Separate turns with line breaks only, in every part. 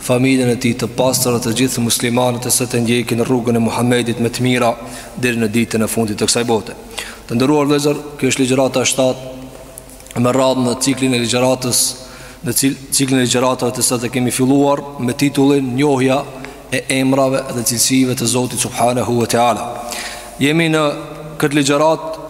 familjen e tij të pastër dhe të gjithë muslimanët të cilët e ndjekin rrugën e Muhamedit me të mira deri në ditën e fundit të kësaj bote. Të nderuar vëllezër, kjo është ligjërata e 7 me radhë në ciklin e ligjëratës në cil, ciklin e ligjëratave të cilat i kemi filluar me titullin Njohja e emrave dhe cilësive të Zotit subhanahu wa taala. Jemi në këtë ligjërat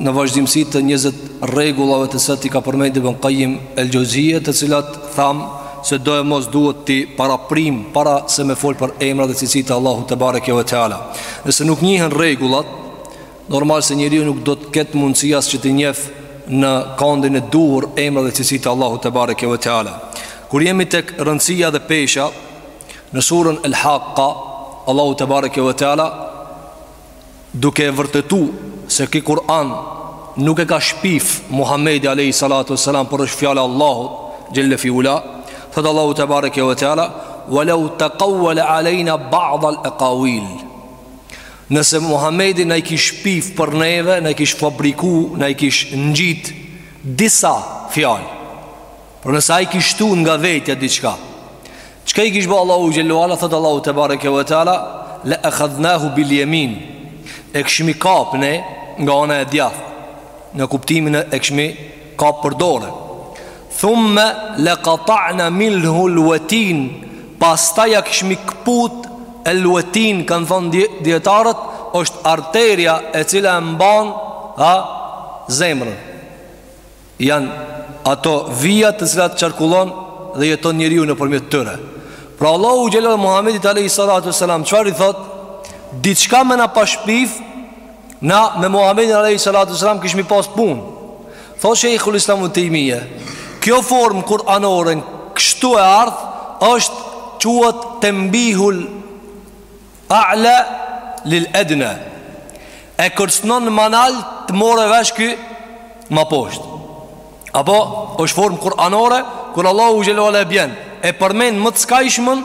Në vazhdimësi të 20 rregullave të cilat i ka përmend Ibn Qayyim el-Jauziyje, të cilat thamë se doemos duhet t'i paraprijmë para se me fol për emrat dhe cilësitë e Allahut tebareke ve teala. Nëse nuk njihen rregullat, normal se njeriu nuk do të ketë mundësi as që t'i njeh në këndin e duhur emrat dhe cilësitë e Allahut tebareke ve teala. Kur jemi tek rëndësia dhe pesha në surën El-Haqqa, Allahu tebareke ve teala duke e vërtetu se ky Kur'an nuk e ka shpif Muhammedi alejhi salatu ve selam por është fjala e Allahut xhele fi ula thotë Allahu tebareke ve teala ve lev tekavvele alejna ba'dal ekavil nëse Muhammedi na i kish shpif për neve na i kish fabriku na i kish ngjit disa fjalë Por nëse ai kish shtu nga vetja diçka, çka i kish ba Allahu xhele ve ala thotë Allahu tebareke ve teala la akhadnahu bil yamin. E kishmi kap ne nga ana e djathtë në kuptimin e kishmi kap për dore. Thumma la qata'na minhu al watin. Pastaj ia kishmi këput al watin kanë thënë dijetarët është arteria e cila e mban a zemrën. janë ato vijat të cilat qarkullon dhe jeton njeriu nëpërmjet tyre. Pra Allahu xhele ve ala Muhammedit alejhi salatu selam, çfarë i thotë, diçka me na pas shpif, na me Muhammedin alejhi salatu selam kishmi pas punë. Thotë shejhul islam Ibn Tejmije, kjo formë kuranore, që kështu ka ardhë, është quajt tenbihul A'la lil adna. E kërcënon ma naltë t' more vesh ky ma poshtë. Apo është formë kuranore kur Allahu xhele ve ala e bjen e përmend më të skajshmën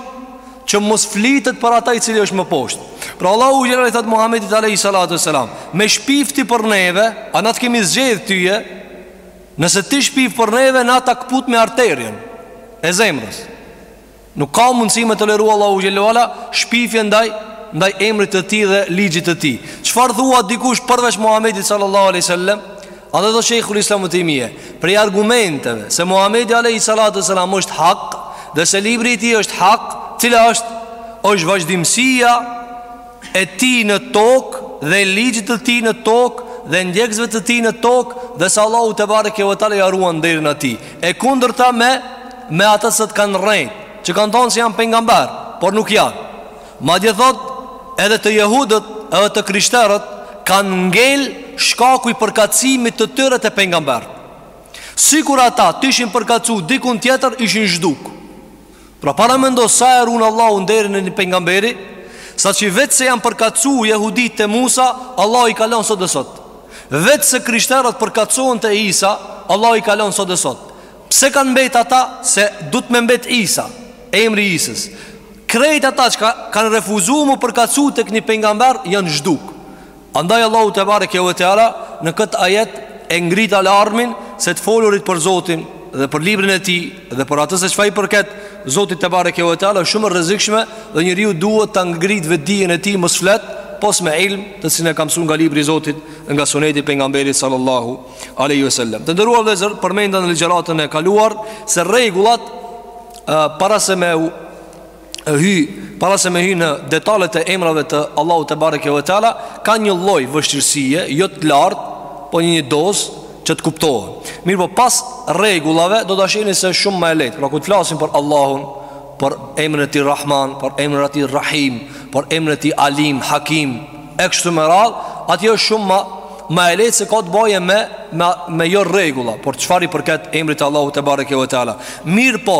që mos flitet për ata i cili është më poshtë. Pra Allahu xhele ve ala i thotë Muhamedit alayhi salatu wasalam, me shpif ti për neve, a na të kemi zgjedh tyje? Nëse ti shpif për neve, na ta këputmë arterien e zemrës. Nuk ka mundësi me toleru Allahu xhele ve ala shpifje ndaj, ndaj emrit të tij dhe ligjit të tij. Çfarë thua dikush përveç Muhammedit sallallahu aleyhi sallem? Edhe thotë shejhul islam Ibn Tejmije, prej argumenteve se Muhammedi aleyhi sallatu sallam është hak dhe se libri i tij është hak, cila është, është vazhdimësia e Tij në tokë dhe Ligjit të Tij në tokë dhe ndjekësve të Tij në tokë dhe se Allahu te bareke ve teala ja ruan nderin atij. E kundërta me me ata që të kanë rrejt, që kanë thënë se janë pejgamberë, por nuk janë. Madje thotë edhe të jehudët edhe të krishterët kanë ngel shkaku i përkatësimit të tyre te pejgamberët. Sikur ata të ishin përkatësu dikun tjetër, ishin zhduk. Pra paramendo sa e run Allahu nderin e një pengamberi Saqë veç se janë përkatësu jehudit te Musa Allahu i ka lanë sot e sot Veç se krishterët përkatësohen te Isa Allahu i ka lanë sot e sot Pse kanë mbet ata se duhet me mbet Isa Emri i Isës Krejt ata që ka, kanë refuzu m'u përkatësu tek një pengamber janë zhduk Andaj Allahu te bareke ve teala në këtë ajet e ngrit alarmin se të folurit për Zotin dhe për librin e Tij dhe për atë se çfarë i përket Zotit te bareke ve teala është shumë e rrezikshme dhe njeriu duhet ta ngrit vetdijen e tij mos flet pos me ilm të cilin e ka mësu nga libri i Zotit nga suneti i pejgamberit sallallahu alaihi wasallam. Të nderuar vëllezër, përmenda në ligjëratën e kaluar se rregullat para se me hy para se me hy në detalet e emrave të Allahu te bareke ve teala ka një lloj vështirësie jo të lartë po një, një dozë që të kuptohet mirëpo pas rregullave do ta shihni se është shumë ma e lehtë pra kur të flasim për Allahun për emrin e tij Rahman për emrin e tij Rahim për emrin e tij Alim Hakim e kështu me radhë atje është shumë më më e lehtë se ka të bëjë me me, me jo rregulla por çfarë i përket emrit të Allahut te bareke ve teala mirëpo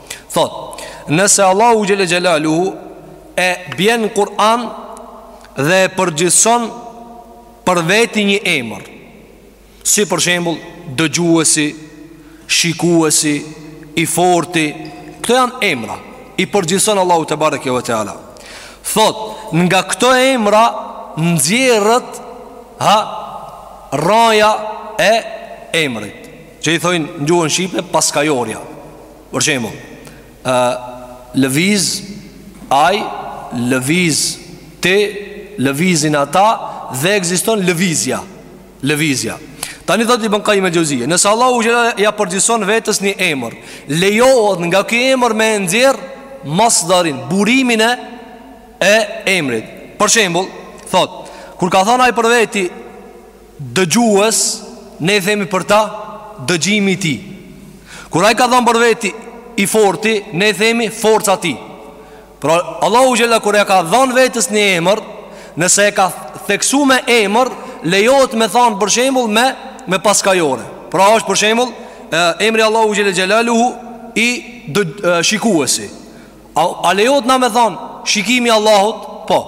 Thotë, nëse Allahu xhele xhelaluhu e bjen Kur'an dhe e përgjithson për veti një emër, si për shembul dëgjuesi, shikuesi, i forti, këto janë emra, i përgjithson Allahu te bareke ve teala. Thotë, nga këto emra nxirret ha rraja e emrit. Që i thojnë në gjuhën shqipe paskajorja Për shembull Lëviz Ai Lëviz Ti Lëvizin ata Dhe ekziston lëvizja Lëvizja Tani thotë Ibn Kajim el Xhevzije Nëse Allahu xhela ja përgjithson vetes një emër Lejohet nga ky emër me e nxjerr Masdarin Burimin e E emrit Për shembull Thotë Kur ka thanë ai për veti Dëgjues, ne themi për ta dëgjimi i tij. Kur ai ka thanë për veti i forti, ne themi forca e tij. Pra Allahu xhela kur ja ka dhanë vetes një emër, nëse e ka theksu me emër, lejohet me thanë për shembull me me paskajore. Pra është për shembull emri Allahu xhela xhelaluhu i shikuesi. A, a lejohet na me thanë shikimi i Allahut? Po,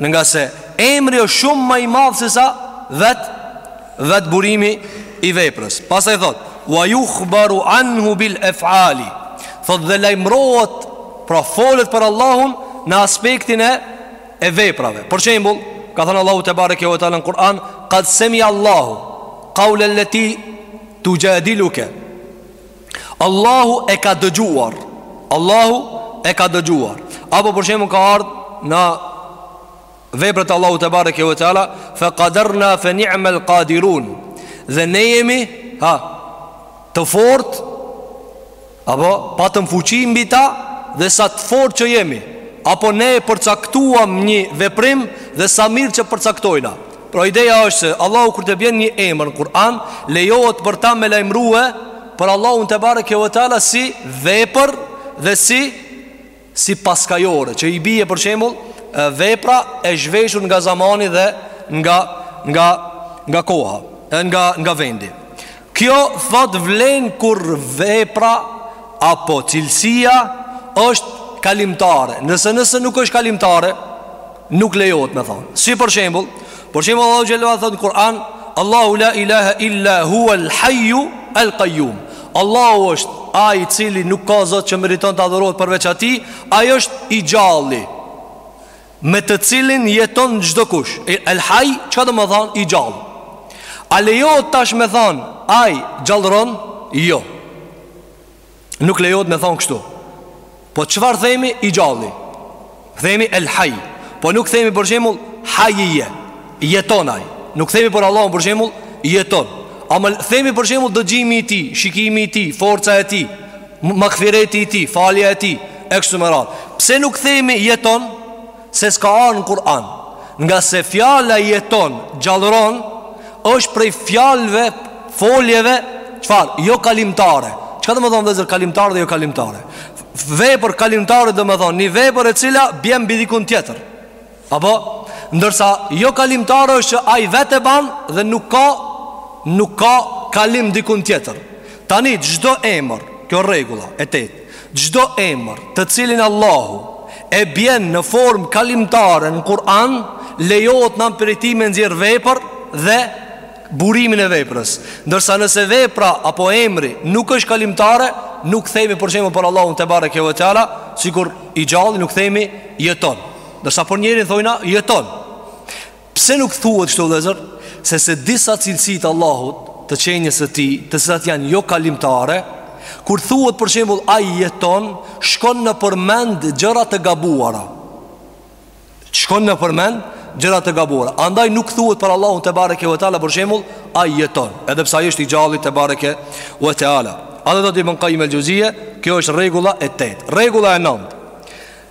nga se emri është shumë ma i madh se sa vetë Vetë burimi i veprës Pastaj thotë Wa jukhbaru anhu bil efali Thotë dhe lajmërohet Pra folet për Allahun Në aspektin e E veprave Për shembull Ka thënë Allahu tebareke ve teala në Kur'an Qad semi Allahu Kaule leti Tugjadiluke Allahu e ka dëgjuar Allahu e ka dëgjuar Apo për shembull ka ardh në Veprat Allahu tebareke ve teala Fe kaderna fe ni'mel kadirun Dhe ne jemi a, Të fortë Apo patëm fuqi mbi ta Dhe sa të fortë që jemi Apo ne e përcaktuam një veprim Dhe sa mirë që përcaktojna Pra ideja është se Allahu kur të bjen një emër në Kur'an, lejohet për ta me lajmërue për Allahun tebareke ve teala si vepër dhe si si paskajore, që i bie për shembull vepra e zhveshur nga zamani dhe nga nga nga koha, nga nga vendi. Kjo thotë vlen kur vepra apo cilësia është kalimtare. Nëse nëse nuk është kalimtare, nuk lejohet me thonë. Si për shembull, për shembull Allahu xhel-le ve ala thotë në Kur'an, Allahu la ilaha illa huwa al-hayyu al-qayyum. Allahu është ai i cili nuk ka zot që meriton të adhurohet përveç atij, ai është i gjalli. Me të cilin jeton çdo kush El haj, çka domethanë i gjallë A lejohet tash me thanë Aj, gjallëron? Jo Nuk lejohet me thanë kështu Po çfarë themi i gjalli? Themi el haj Po nuk themi për shembull hajije Jeton aj Nuk themi për Allahun për shembull jeton Ama themi për shembull dëgjimi i tij, shikimi i tij, forca e tij Magfireti i tij, falja e tij e kështu me radhë. Pse nuk themi jeton se s'ka ardhur në Kur'an? Nga se fjala jeton, gjallëron, është prej fjalëve, foljeve, çfarë? Jo kalimtare. Çka do me thonë vëllezër kalimtare dhe jo kalimtare? Vepër kalimtare domethonë një vepër e cila bjen mbi dikun tjetër. Apo, ndërsa jo kalimtare është që ai vetë e ban dhe nuk ka nuk ka kalim dikun tjetër. Tani çdo emër, kjo rregulla e tetë, çdo emër të cilin Allahu e bjen në formë kalimtare në Kur'an, lejohet na prej tij me nxjerr vepër dhe burimin e veprës. Ndërsa nëse vepra apo emri nuk është kalimtare, nuk themi për shembull për Allahun tebareke ve teala, sikur i gjalli nuk themi jeton. Ndërsa për njerin thojna jeton. Pse nuk thuhet kështu vëllazër? Sepse disa cilësi të Allahut, të qenies së tij, të cilat janë jo kalimtare, kur thuhet për shembull ai jeton, shkon nëpër mend gjëra të gabuara. Shkon nëpër mend gjëra të gabuara. Andaj nuk thuhet për Allahun tebareke ve teala për shembull ai jeton, edhe pse ai është i gjalli tebareke ve teala. A thotë Ibn Kajim el-Xheuzije, kjo është rregulla e 8. Rregulla e 9.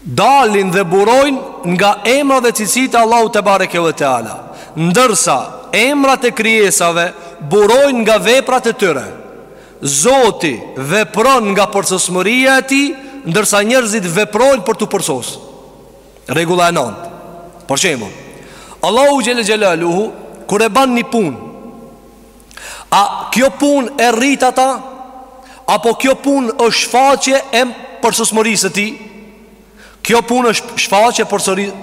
Dalin dhe burojnë nga emra dhe cilësitë e Allahut tebareke ve teala, ndërsa emrat e krijesave burojnë nga veprat e tyre. Zoti vepron nga përsosmëria e Tij, ndërsa njerëzit veprojnë për t'u përsos. Rregulla e nëntë. Për shembull, Allahu xhelle xhelaluhu kur e ban një punë, A kjo punë e rrit ata apo kjo punë është shfaqje e përsosmërisë së tij? Kjo punë është shfaqje e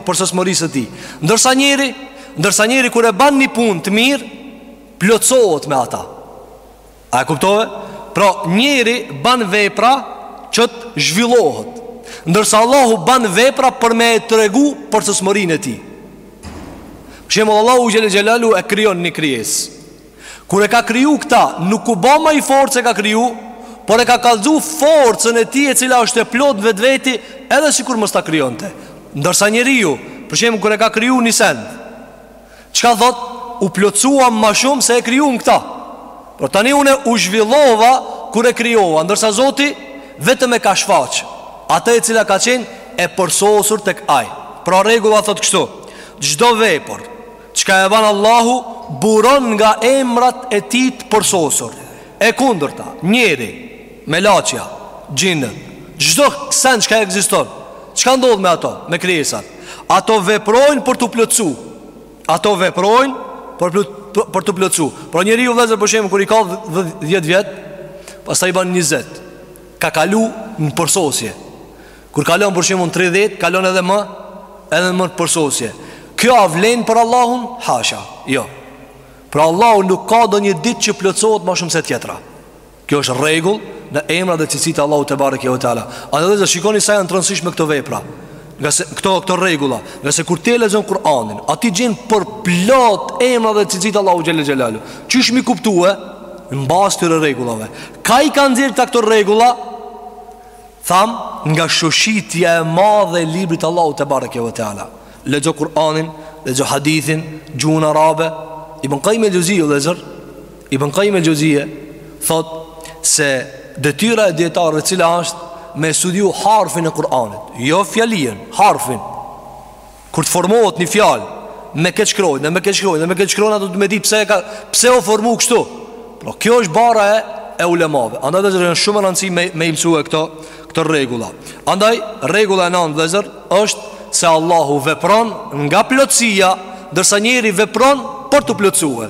përsosmërisë së tij. Ndërsa njeri, ndërsa njeri kur e ban një punë të mirë, plotësohet me ata. A e kuptove? Pra, njeri ban vepra që të zhvillohet, ndërsa Allahu ban vepra për me e tregu përsosmërinë e tij. Për shembull Allahu xhelle xhelaluhu e krijon një krijesë. Kur e ka kriju këta, nuk u bo ma i fortë se e ka kriju, por e ka kallzu forcën e tij e cila është e plot vetveti, edhe sikur mos ta krijonte. Ndërsa njeriu, për shembull kur e ka kriju një send, çka thot, u plotësuam ma shumë se e krijum këta. Por tani une u zhvillova kur e krijova, ndërsa Zoti vetëm e ka shfaq atë e cila ka qenë e përsosur tek Ai. Pra rregulla thotë kështu: çdo vepër çka e ban Allahu buron nga emrat e Tij të përsosur. E kundërta, njeri, melaqja, xhinët, çdo send çka ekziston, çka ndodh me ato, me krijesat? Ato veprojnë për t'u plotësu. Ato veprojnë për, plot, për, për t'u plotësu Pra njeri o vllezër për shembull kur i ka 10 vjet Pastaj i ban 20 Ka kalu në përsosje Kur kalon për shembull në 30 Kalon edhe më Edhe më në përsosje Kjo a vlen për Allahun? Hasha, jo Për Allahun nuk ka ndonjë ditë që plotësohet ma shumë se tjetra Kjo është rregull në emra dhe cilësitë e Allahut tebareke ve teala. A vllezër shikoni sa janë të rëndësishme këto vepra? Ngase këto këto rregulla, ngase kur ti lexon Kur'anin, aty gjen përplot emra dhe cilësi të Allahut xhelle xhelaluhu. Qysh me i kuptue në bazë të këtyre rregullave. Ka i ka nxjerr këta këto rregulla? Tham nga shoshitja e madhe e librit të Allahut tebareke ve teala. Lexo Kur'anin, lexo hadithin, gjuhën arabe, Ibn Kajim el-Xheuzije vllezër. Ibn Kajjim el-Xheuzije thot se detyra e dietarëve cila është me studiu harfin e Kur'anit, jo fjalien, harfin. Kur të formohet një fjalë, me këtë shkronjë, me këtë shkronjë, me këtë shkronjë ato do me di pse e ka, pse u formu kështu. Pra kjo është barra e e ulemave. Andaj vllezër janë shumë rëndësi me me mësua këto këto rregulla. Andaj rregulla e nëntë vllezër është se Allahu vepron nga plotësia, ndërsa njeri vepron për t'u plotësuar.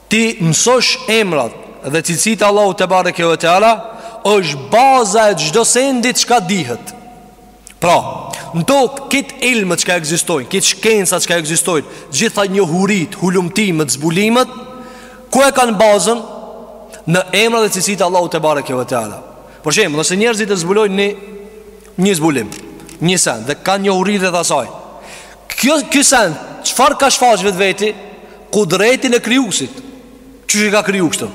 T'i mësosh emrat dhe cilësitë e Allahut tebareke ue teala është baza e çdo sendit çka dihet Pra, në tokë krejt ilmet çka ekzistojnë, krejt shkencat çka ekzistojnë Gjitha njohuritë, hulumtimet, zbulimet Ku e kanë bazën në emrat dhe cilësitë e Allahut tebareke ue teala Për shembull, nëse njerëzit e zbulojnë një Një zbulim, një sen dhe kanë njohuri rreth asaj Ky, ky sen, çfarë ka shfaqë vetvetiu? Kudretin e Krijusit Qysh e ka kriju kështu?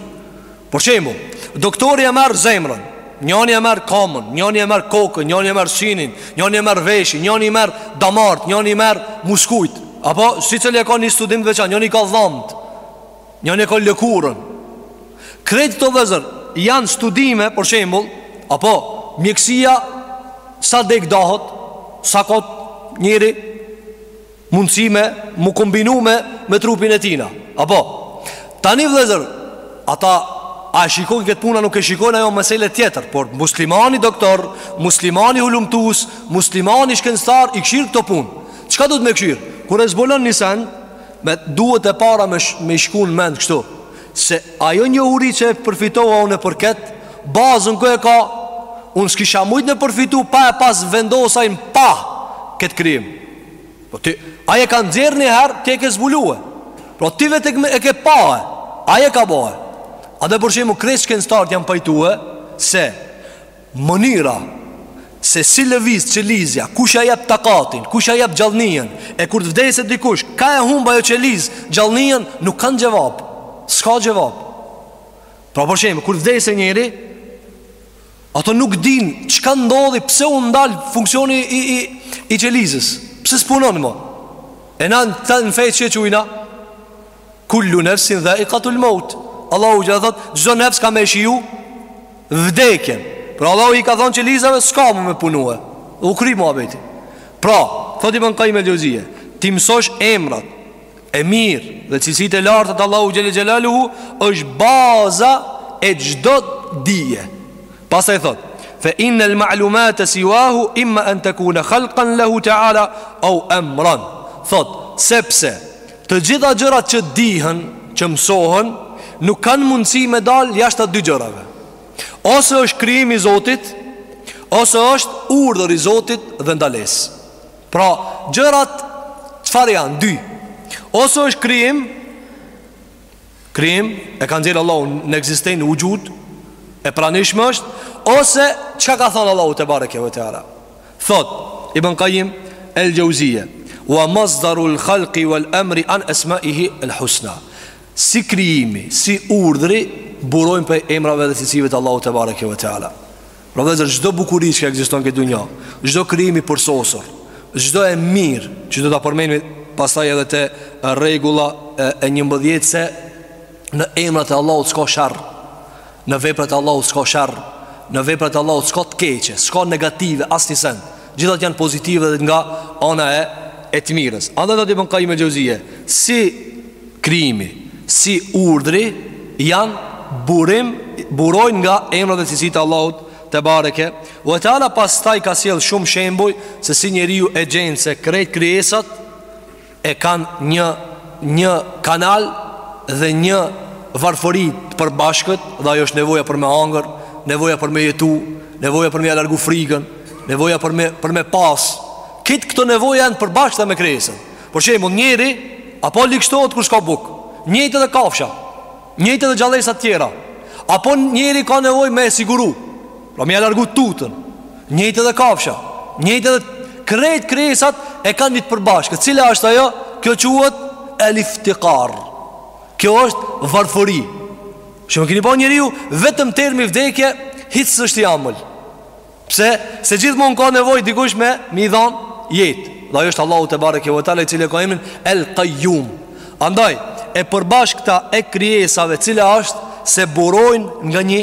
Për shembull, doktori e merr zemrën Njani e merr kamën, njani e merr kokën, njani e merr synin Njani e merr veshin, njani i merr damarët, njani i merr muskujt Apo, secili e ka një studim të veçantë, njani i ka dhamët Njani e ka lëkurën Krejt këto vllezër Janë studime për shembul Apo mjekësia Sa degë dahet Sa ka njeri Mundësime M'u kombinu me, me trupin e tina Apo Tani vllezër Ata A e shikojnë këtë punë a nuk e shikojnë Ajo mesele tjetër Por muslimani doktor Muslimani hulumtus Muslimani shkenctar I kshyr këto punë Çka duhet me kshyr Kur e zbulon një sen Me duhet e para me, sh, me i shku në mend kështu Se ajo njohuri që e përfitova unë për këtë Bazën ku e ka Unë s'kisha mujt me përfitu pa e pas vendos ai në pa Këtë krijim Po ti, ai e ka nxjerr një herë ti e ke zbulue Po ti veç e ke pa e Ai e ka bo Edhe për shembull krejt shkenctarët janë pajtue Se Mënyra Se si lëviz qelizja Kush ja jep takatin Kush ja jep gjallnijën E kur të vdes dikush Ka e humb ajo qelizë Gjallnijën Nuk kanë xhevap S'ka xhevap Pra për shembull Kur të vdes njeri Ato nuk din Çka ndodhi Pse u ndal funksioni i, i, i qelizës Pse s'punon mo E na këta në fe e qujna Kullu nefsin dhaikatul meut Allahu çfarë thot Çdo nefs ka me shiju Vdekjen Pra Allahu i ka thonë qelizave S'ka mo me punue U kry muhabeti Pra, thot Ibn Kajjim el-Xheuzije T'i mësosh emrat E mirë Dhe cilësit e larta të Allahut xhele xhelaluhu është baza e çdo dije Pastaj thot Fe innel ma'lumat sivahu Imma en tekune khalkan lehu teala Ev emran Thot, sepse Të gjitha gjërat që dihen, që mësohen, nuk kanë mundësi me dalë jashtë këtyre dy gjërave. Ose është krijim i Zotit, ose është urdhër i Zotit dhe ndalesë. Pra, gjërat çfarë janë? Dy. Ose është krijim, krijim e ka nxjerrë Allahu në ekzistencë vuxhud e pranishmë është ose çka ka thënë Allahu tebareke ve teala. Thotë Ibn Kajim El Xhevzije, Wa masdaru l'khalki wa l'emri an esmaihi l'husna. Si krijimi, si urdhri, burojnë prej emrave dhe cilësive të Allahu tebareke ve teala. Pra vllezër, çdo bukuri që ka ekziston në këtë dunja, çdo krijim i përsosur, çdo e mirë, që do ta përmendim pastaj edhe te rregulla e, e njëmbëdhjetë se në emrat e Allahut s'ka sharr. Në veprat e Allahut s'ka sharr, në veprat e Allahut s'ka të keqe, s'ka negative asnjë send. Të gjithat janë pozitive dhe nga ana e e të mirës. Andaj thotë Ibn Kajim El Xhevzije, si krijimi, si urdhri janë burim, burojnë nga emrat e cilësitë e Allahut tebareke ve teala. Pastaj ka sjell shumë shembuj se si njeriu e gjen se krejt krijesat e kanë një një kanal dhe një varfëri të përbashkët dhe ajo është nevoja për me hangër, nevoja për me jetu, nevoja për me e largu frigën, nevoja për me, për me pas. Krejt këto nevoja janë të përbashkëta edhe me krijesën. Për shembull njeriu, a po ligështohet kur s'ha bukë, njëjtë edhe kafsha, njëjtë edhe gjallesat tjera, apo njeriu ka nevojë me e siguru, Pra me e largu tutën Njëjtë edhe kafsha Njëjtë edhe krejt krijesat E kanë një të përbashkët Cila është ajo Kjo quhet El iftikar Kjo është varfëri Shumë e keni pa njeriu Vetëm termi vdekje Hiç s'është i amël Pse Se gjithmonë ka nevojë Dikush me m'i dhanë jetë Dhe ai është Allahu tebareke ve teala i cili e ka emrin El Kajjum Andaj E përbashkëta e krijesave Cila është Se burojnë nga një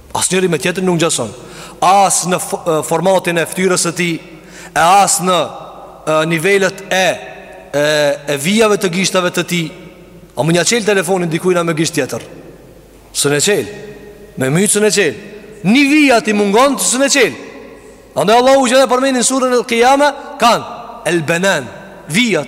Asnjëri me tjetrin nuk gjason. As në formatin e fytyrës së tij, e as në nivelet e e e vijave të gishtave të tij. A mund ia çel telefonin dikujna me gisht tjetër? S'e çel. Me myt s'e çel. Ni vijë t'i mungon, s'e çel. Andaj Allahu xh.sh. e përmend në surën el Kijame, kanë, el benen, vijat.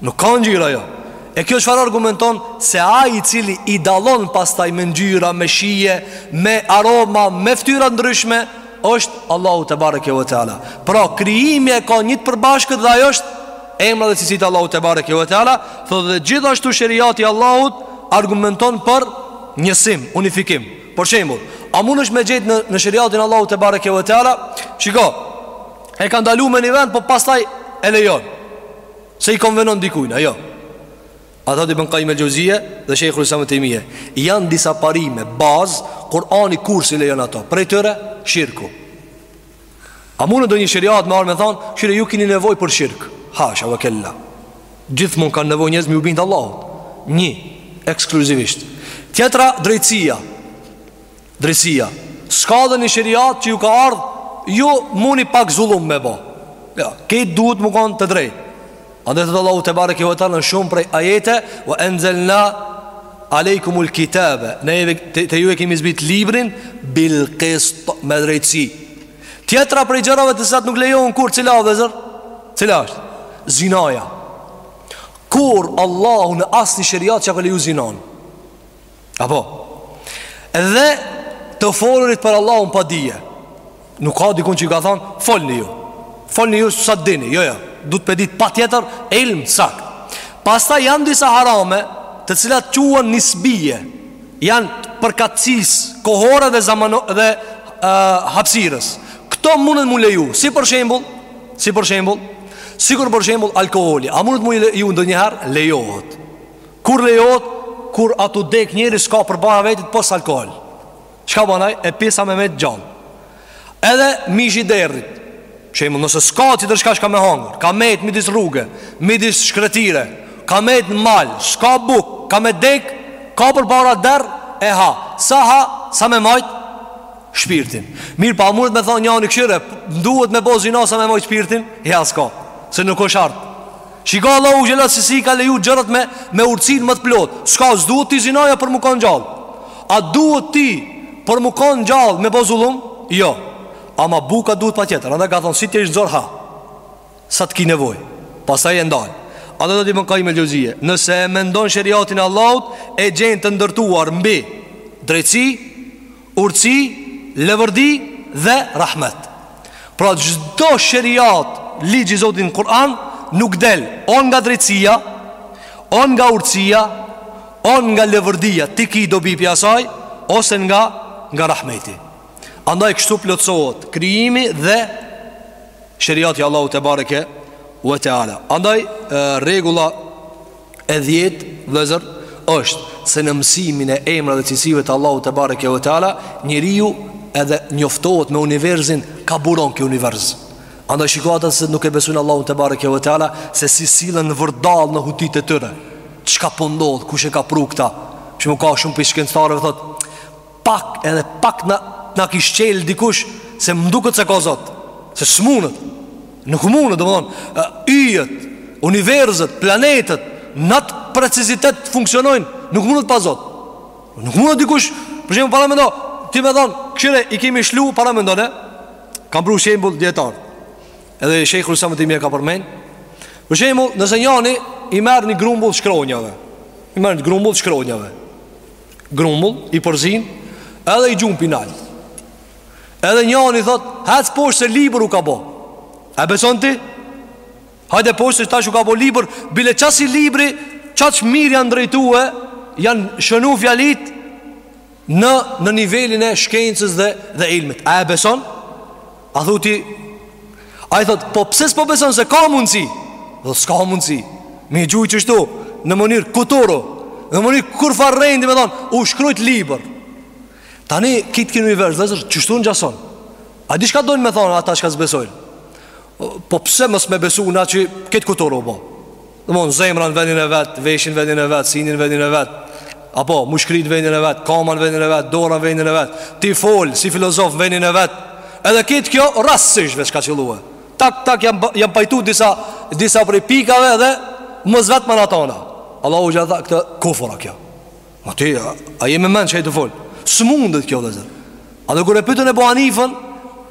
Nuk ka ngjyra ajo. E kjo çfarë argumenton se ai i cili i dallon pastaj me ngjyra, me shije, me aroma, me fytyra të ndryshme, është Allahu tebareke ve teala. Pra krijimi e ka një të përbashkët dhe ai është emrat dhe cilësitë e Allahut tebareke ve teala, thotë dhe gjithashtu sheriati i Allahut argumenton për njësim, unifikim. Për shembull, a mundesh me gjetë në në sheriatin e Allahut tebareke ve teala? Shiko. E ka ndalu me një vend, po pastaj e lejon. Se i konvenon dikujna, jo A thot Ibn Kajim el-Xhevzije dhe Shejhul Islam Ibn Tejmije Janë disa parime, bazë, Kurani kurrë s'i lejon ato Prej tyre, shirku A munet donjë sheriat me ardh me thonë Kshyre ju kini nevoj për shirk Hasha ve kel-la Gjithmonë kanë nevoj njerëzit m'iu bind Allahut Një, ekskluzivisht Tjetra, drejtsia Drejtësia S'ka edhe një sheriat që ju ka ardhë Ju muni pak zullum me bo ja, Krejt duhet me konë të drejt Andaj thotë Allahu tebareke ve teala në shumë prej ajeteve Ve enzelna alejkumul kitabe Neve te ju e kemi zbrit librin Bil kist me drejtësi Tjetra prej gjërave të cilat nuk lejohen kurrë cila vëllezër Cila është Zinaja Kurrë Allahu në asnjë sheriat s'e ka leju zinanë Apo Dhe të folurit për Allahun pa dije Nuk ka dikun që ju ka thonë Folni ju Folni ju sa të dini Jo, jo Duhet me dit patjetër Ilm sakt Pastaj janë disa harame Të cilat quhen nisbije Janë përkatësisë Kohore dhe zamano Dhe uh, hapsirës Këto munden m'u leju Si për shembull Si për shembull Sikur për shembull alkoholi A mundet m'u leju ndonjëherë Lejohet Kur lejohet kur a tu dek njeri s'ka përpara vetit pos alkohol Çka ban aj e pi sa me met gjall Edhe mishi i derrit Shembull nëse s'ka tjetër çka çka me hangër Ka met midis rruge Midis shkretire Ka met në mal S'ka buk Ka me dek Ka përpara derr E ha Sa ha Sa me majt Shpirtin Mirëpo a munet me than njani kshyre Duhet me bo zina sa me majt shpirtin Ja s'ka Se nuk o shart Shiko Allahu xhel-le se si i ka leju gjërat me me urtësinë më të plotë. S'ka s'duhet ti zinaja për me kanë gjallë. A duhet ti për me kanë gjallë me bo zullum? Jo. Ama buka duhet patjetër. Andaj ka thonë si të jesh n'zor ha. Sa të ki nevojë. Pastaj e ndal. Andaj thotë Ibn Kajim el-Xhevzije: Nëse e mendon sheriatin e Allahut e gjen të ndërtuar mbi drejtësi, urtësi, leverdi dhe rahmet. Pra çdo sheriat, ligj i Zotit në Kur'an nuk del o nga drejtësia, o nga urtësia, o nga leverdia, ti ki dobi pi asaj, ose nga nga rahmeti. Andaj kështu plotësohet krijimi dhe sheriati i Allahut tebareke ve teala. Andaj rregulla E dhjetë, vëllezër, është se në mësimin e emrave dhe cilësive të Allahut tebareke ve teala, njeriu edhe njoftohet me universin, ka buron ky univers. Andaj shiko ata që nuk e besojn Allahun tebareke ve teala, se si sillen vërdallë në hutitë e tyre. Çka po ndodh, po kush e ka pru këta? Që më ka shumë prej shkencëtarëve thotë, Pak edhe pak na na kish çel dikush se më duket se ka Zot. Se s'munet. Nuk mundet, domthon, yjet, universet, planetet, n'at precizitet funksionojnë, nuk mundet pa Zot. Nuk mundet dikush, për shembull, paramendo, ti me thon, kqyre i kemi shlu paramendone. Kanë pru shembull dijetarët. Edhe Shejhul Islam ibn Tejmije ka përmend. Për shembull, nëse njani i merr një grumbull shkronjave. I merr një grumbull shkronjave. Grumbull, i përzin Edhe i gjun përnalt Edhe njani thot Hec poshtë se libër u ka bo A e beson ti? Hajde poshtë se tash u ka bo libër Bile qasi libri Qaq mirë janë drejtu e Janë shënu fjalit Në, në nivelin e shkencës dhe, dhe ilmit A e beson? A thu ti Ai thot Po pse s'po beson se ka mundësi Dhe s'ka mundësi Me i gjujt qështu Në mënyrë kuturu Në mënyrë kurfarë rendi me thonë U shkrujt libër Tani kejt ky univers vllezër qështu në gjason A di shka dojnë me thonë Ata shka s'besojnë Po pse mos me besu una që kejt kuturu bo Në mund zemra në vendin e vet, veshi në vendin e vet, syni në vendin e vet Apo, mushkrit në vendin e vet, kama në vendin e vet, dora në vendin e vet Ti fol, si filozof në vendin e vet Edhe kejt kjo, rastësish veç ka qëllue Tak, tak, janë, janë pajtu disa, disa prej pikave dhe Mos vet ma në tona Allahu gjitha këtë kufra kjo Ma ti, a, a je me men çka je tu folë S'mundet kjo vllezër Andaj kur e pytën Ebu Hanifen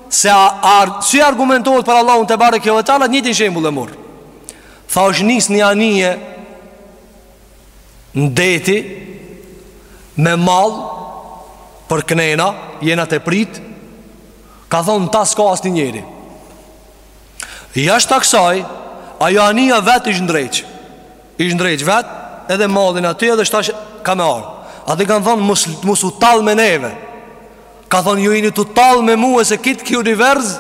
Se a, a, si argumentohet për Allahun tebareke ue teala Njëjtin shembull e mor Tha është nisë një anije Në deti Me mall Përknena Jena tu e prit Ka thonë n'ta s'ka asnjë njeri Jashta ksaj Ajo anija vetë ish ndreq Ish ndreq vetë Edhe mallin aty edhe tash ka me ardh Ata kanë thonë mos, mos u tall me neve Ka thonë ju jeni tu tall me mu E se kejt ky univers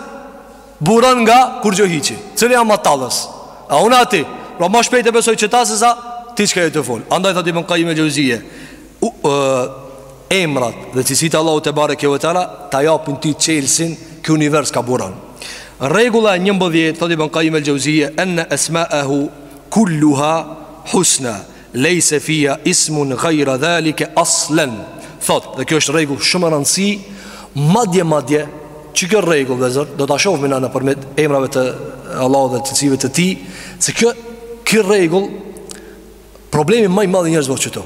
Buron nga kurgjo hiçi Cili jam ma tallës A unë a ti Pra ma shpejt e besoj qëta se sa Ti çka je tu fol Andaj thot Ibn Kajim el Xheuzije Emrat dhe cilsitë e Allahut tebareke ue teala Ta japin ty çelsin Ky univers ka buron Rregulla e njëmbëdhjetë Thot Ibn Kajim el Xheuzije Enne esmaehu Kulluha Husna Lejse fiha ismun gajra dhalike aslen Thot, dhe kjo është rregull shumë me rëndësi Madje, madje Që kjo rregull, vllezër, do ta shofmi na nëpërmjet Emrave të Allahut dhe të cilsive të tij Se kjo, kjo rregull Problemi ma i madh e njerëzve qëtu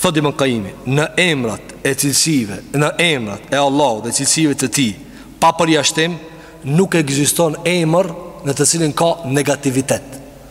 Thot Ibn Kajimi Në emrat e cilësive Në emrat e Allahut dhe cilësive të tij Pa përjashtim Nuk ekziston emër Në të cilin ka negativitet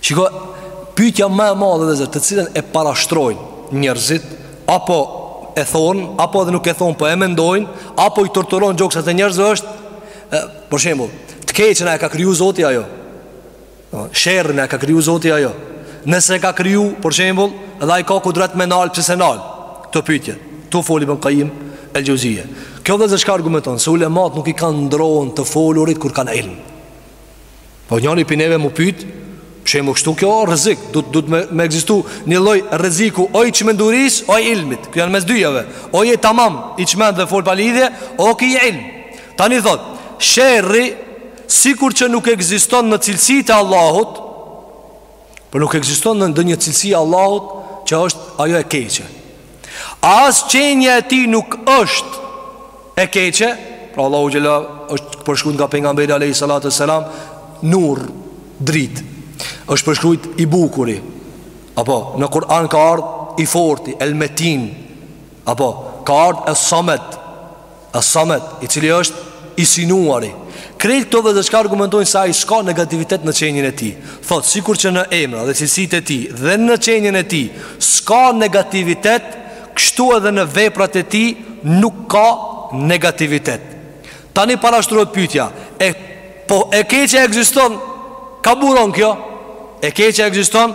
Shiko, pyetja më e madhe vëllezër, të cilën e parashtrojnë njerëzit, apo e thonë, apo edhe nuk e thonë, po e mendojnë, apo i torturon gjokset e njerëzve është, e, për shembull, të keqen a e ka kriju Zoti a jo, sherrin a e ka kriju Zoti a jo, nëse e ka kriju, për shembull, edhe ai ka kudret me nal, pse s'e nal, këto pyetje, këtu fol Ibn Kajim el-Xheuzije. Kjo vëllezër çka argumenton, se ulematë nuk i kanë dron të folurit kur kanë ilm. Po njëri pi neve m'u pyt Për shembull kështu kjo rrezik Duhet me, me ekzistu një lloj rreziku O i çmendurisë, o i ilmit Kjo janë mes dyjave O je tamam, i çmend dhe fol pa lidhje O ki ilm Tani thotë Sherri Sikur që nuk ekziston në cilësitë e Allahut Por nuk ekziston ndonjë cilësi e Allahut Që është ajo e keqe A as qenia e tij nuk është e keqe Pra Allahu xhela është përshkrujt nga pejgamberi alejhi salatu ve selam Nur, dritë është përshkrujt i bukuri Apo, në Kur'an ka ardh i forti, el metin Apo, ka ardh es-Samed Es-Samed, i cili është i synuari. Krejt këto vëllezër çka argumentojnë se ai s'ka negativitet në qenien e tij. Thotë, sikur që në emra dhe cilësitë e tij dhe në qenien e tij, s'ka negativitet, kështu edhe në veprat e tij nuk ka negativitet. Tani parashtrohet pytja, e, po e keqja ekziston, ka buron kjo, e keqja ekziston,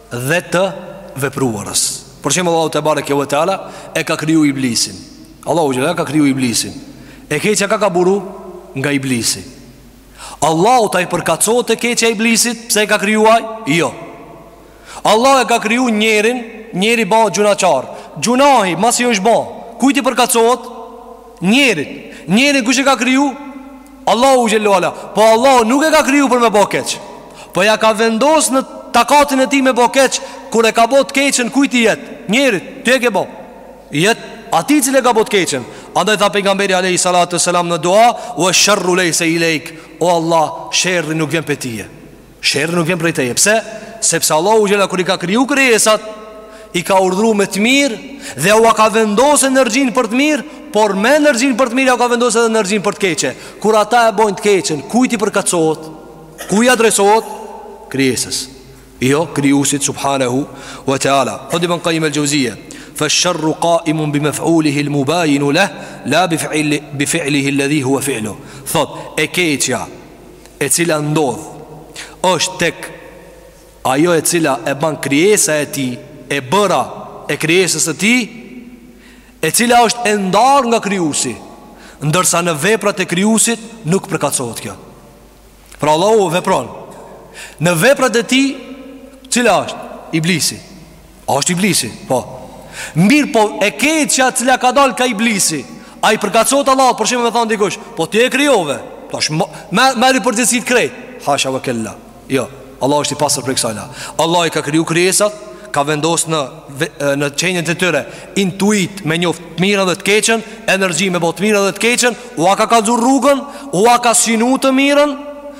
dhe të vepruarës. Për shembull Allahu tebareke ve teala e ka kriju iblisin. Allahu xhela e ka kriju iblisin. E keqja ka ka buru nga iblisi. Allahut a i përkatësohet e keqja e iblisit pse e ka kriju ai? Jo. Allahu e ka kriju njerin, njeri u ba gjunahqar. Gjunahi masi është ba, kujt i përkatësohet? Njerit. Njerin kush e ka kriju? Allahu xhel-le ve ala, po Allahu nuk e ka kriju për me bë keq. Po ja ka vendos në takatin e tij me bë keq, kur e ka bë të keqën kujt i jet? Njerit, ti e ke bo. Jet atij i cili e ka bo të keqën. Andaj tha pejgamberi alayhi salatu selam në dua, "Wa sharru laysa ilayk." O Allah, sherri nuk vjen pe tije. Sherri nuk vjen prej teje. Pse? Sepse Allahu xhela kur i ka kriju krijesat, i ka urdhëru me të mirë dhe ua ka vendos energjinë për të mirë, por me energjinë për të mirë ua ka vendos edhe energjinë për të keqe. Kur ata e bojnë të keqen, kujt i përkatësohet? Kujt i adresohet? Krijesës. Jo krijuesit subhanahu wa taala. Thotë Ibn Qaim al-Juzia. Fa sharru qa'imun bi maf'ulihi al-mubayin lahu la bi fi'lihi alladhi huwa fi'lu. Thotë e keqja e cila ndodh është tek ajo e cila e ban krijesa e tij e bëra e krijesës së tij e cila është e ndarë nga krijuesi ndërsa në veprat e krijuesit nuk përkatësohet kjo pra Allahu vepron në veprat e tij cila është iblisi A është iblisi? Po. Mirëpo e keqja cila ka dalë ka iblisi. A i përkatësohet Allahut, për shembull, me thon dikush, po ti e krijove. Tash ma merri përgjegjësitë krejt. Hasha wa kella. Jo, Allah është i pastër prej kësajna. Allah i ka kriju krijesat, ka vendos në në qenien e tyre intuit me njoft të mirën dhe të keqën, energji me bo të mirën dhe të keqën, ua ka kallzu rrugën, ua ka sinu të mirën,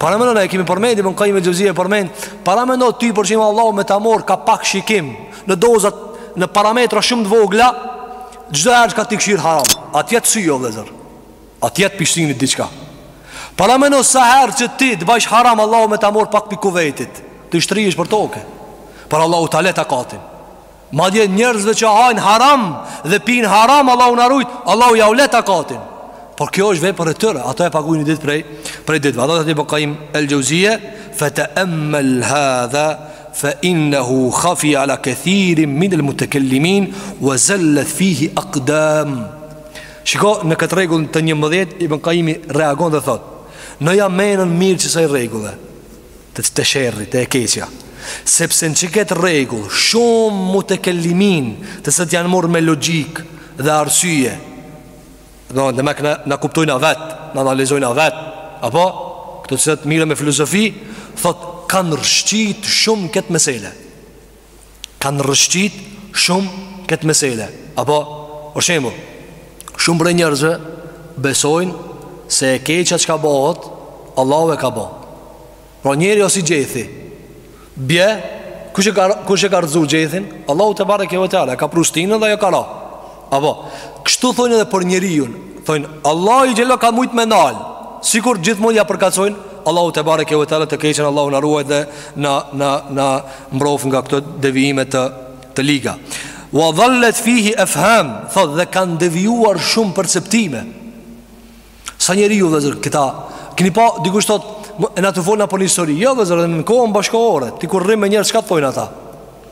Paramendo, e kemi përmend Ibn Qayyim el-Jauziyje përmend, paramendo ty për shembull Allahu me ta marr ka pak shikim në dozat në parametra shumë të vogla, çdo herë çka ti kshir haram. A t'jet sy? Jo vëllazër. A t'jet pi shikimit diçka. Paramendo sa herë që ti të bajsh haram Allahu me ta marr pak pi kuvetit. Ti shtrihesh për tokë. Por Allahu ta le takatin. Madje njerëzve që hajnë haram dhe pinë haram Allahu na rujt, Allahu ja u le takatin. Por kjo është vepër e tyre, ata e paguajnë një ditë prej prej ditëve. Thotë Ibn Qayyim el-Jauziyje, "Fa ta'ammal hadha fa innahu khafi ala kathirin min al-mutakallimin wa zallat fihi aqdam." Shiko në këtë rregull të 11 Ibn Qayyim reagon dhe thotë, "Vnoja menën mirë qësaj rregulle." Te te sherri, te e keqja Sepse në qëketë rregull Shumë mutekellimin Të cilët janë morrë me logjikë Dhe arsye Demek na, na kuptojna vetë Na analizojna vetë Apo, këto të cilët mirren me filozofi Thot, kanë rrëshqit shumë këtë mesele kanë rrëshqit shumë këtë mesele. Apo, për shembull, shumë prej njerëzve besojnë se e keqja çka bohet, Allahu e ka bo. Pra njeri o si gjethi, bje, kush e ka, kush e ka rrëzu gjethin? Allahu tebareke ve teala, e ka pru stinën dhe ajo ka ra. Apo, kështu thonë edhe për njeriun Thonë, Allahi e la, ka mujtë me nalë Sikur gjithmonë ja përkatësojnë Allahut tebareke ve teala të keqen Allahu na ruajt dhe na, na, na mbroftë nga këto devijime të, të liga Wa dhallet fihi efham Thotë dhe kanë devijuar shumë perceptime Sa njeri ju vllezër këta Kini pa dikush thot Jena tu fol na për një histori Jo vllezër dhe në kohën bashkëkohore Ti kur rrin me njerëz Çka thojnë ata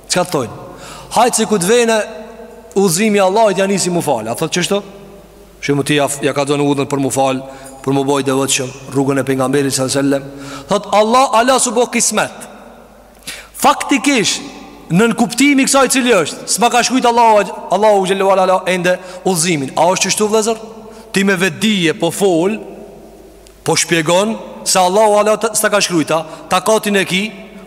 Çka thojnë Hajt se kur të vjen Udhëzimi i Allahit ja nisi mu falë A thot qështu Shumë ti ja, ja kallzon udhën për mu falë Për mu bo i devotshëm Rrugën e pejgamberit së në sellem Thot Allah Allah s'u bo kismet Faktikisht, nënkuptimi kësaj cili është, s'ma ka shkrujt Allahu, Allahu xhelle ue ala ala ende udhëzimin. A është qështu vllezër? Ti me vetëdije po fol, po shpjegon, se Allahu ala s'ta ka shkrujt, takatin e ki,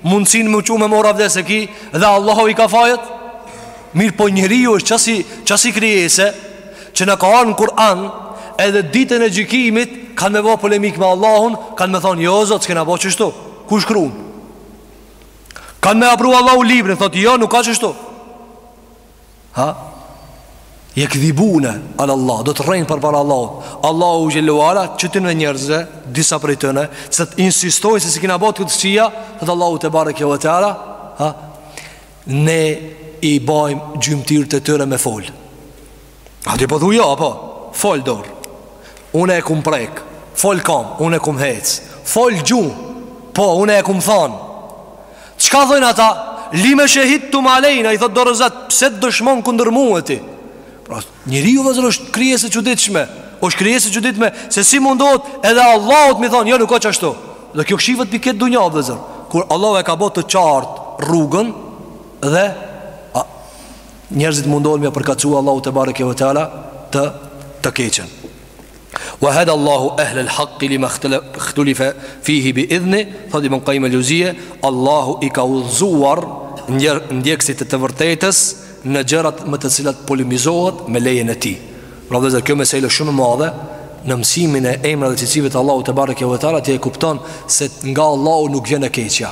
mundësinë m'u çu me marr avdes e ki, dhe Allahu i ka fajet? Mirëpo njeriu është qasi, qasi krijese, që na ka ardhë në Kur'an, edhe ditën e gjykimit, kanë me bo polemikë me Allahun, kanë me thonë, jo, Zot, s'kena bo qështu, ku shkrun? Kanë me ja pru Allahu librin Thotë jo nuk ka qështu Ha Jekdhibune alallah Do të rejnë përpara Allahut Allahu xhelle ue ala Qëtyne njerëzve Disa prej tyne Se të insistojnë Se s'i kena bo t'këqija Thotë Allahu tebareke ve teala Ha Ne i bajmë gjymtyrët e tyre me folë A ti po thu jo, apo? Fol dorë Une e kum prek Fol kam, une e kum hec Fol gjuhë Po, une e kum than Çka thojnë ata? Lime shehidtum alejna I thot dorës Pse dëshmon kundër mue ti? Pra, njeriu vllezër është krijesë e çuditshme është krijesë e çuditshme Se si mundohet edhe Allahut me i thonë Jo, nuk o qashtu Dhe kjo shihet për këtë dunja vllezër Kur Allahu e ka bo të qartë rrugën Dhe Njerëzit mundohen me ja përkatësu Allahut tebareke ve teala të të keqen. Wa hada Allahu ahla al-haqq lima ikhtulifa fihi bi idhni, thotë Ibn Kajjim el-Xheuzije, Allahu i ka udhëzuar ndjekësit e të vërtetës në gjërat me të cilat polemizohet me lejen e tij. Pra vllezër kjo mesele shumë e madhe në mësimin e emrave dhe cilësive të Allahut tebareke ve teala ti e kupton se nga Allahu nuk vjen e keqja.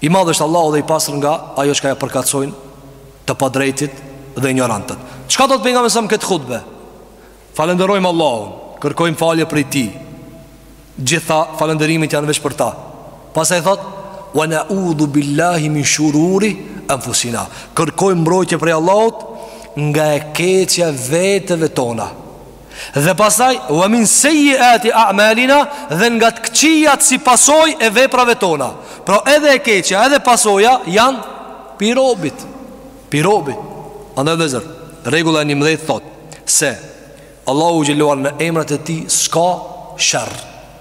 I madh është Allahu dhe i pastër nga ajo çka ja përkatësojnë të padrejtit dhe injorantët. Çka thotë Pejgamberi a.s. këtë hutbe? Falënderojmë Allahun, kërkojmë falje prej Tij. Gjitha falënderimit janë veç për ta. Pastaj thot: "Wa na'udhu billahi min shururi anfusina." Kërkojmë mbrojtje prej Allahut nga e keqja veteve tona. Dhe pastaj Wa min sejjiati a'malina Dhe nga të këqijat si pasojë e veprave tona Pra edhe e keqja edhe pasoja janë pi robit pi robit Andaj vllezër Rregulla e njëmdhejt thot Se Allahu xhelle ue ala në emrat e tij S'ka sherr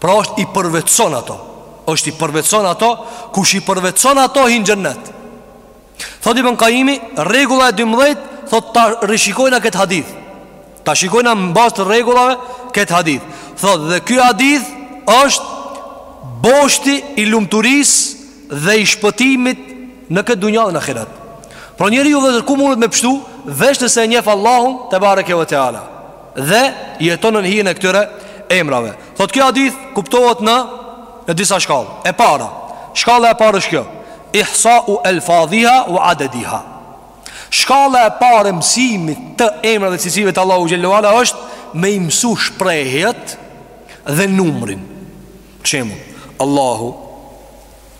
Pra është i përvetëson ato është i përvetëson ato Kush i përvetëson ato hin n'xhennet Thot Ibn Kajjimi Rregulla e 12 Thot ta rishikojna këtë hadith Ta shikojna në bazë të rregullave Këtë hadith Thot dhe ky hadith është Boshti i lumturisë Dhe i shpëtimit Në këtë dunja dhe në ahiret Pra njeriu vllezër ku mundet me pshtu Veçse e njef Allahun tebareke ve teala Dhe jeton nën hijen e këtyre emrave. Thotë kjo hadith kuptohet në në disa shkallë. E para, shkalla e parë është kjo. Ihsa'u al-fadhiha wa adadiha. Shkalla e parë e mësimit të emrave dhe cilësive të Allahu xhele ue ala është me i mësu shprehjet dhe numrin. Shembull, Allahu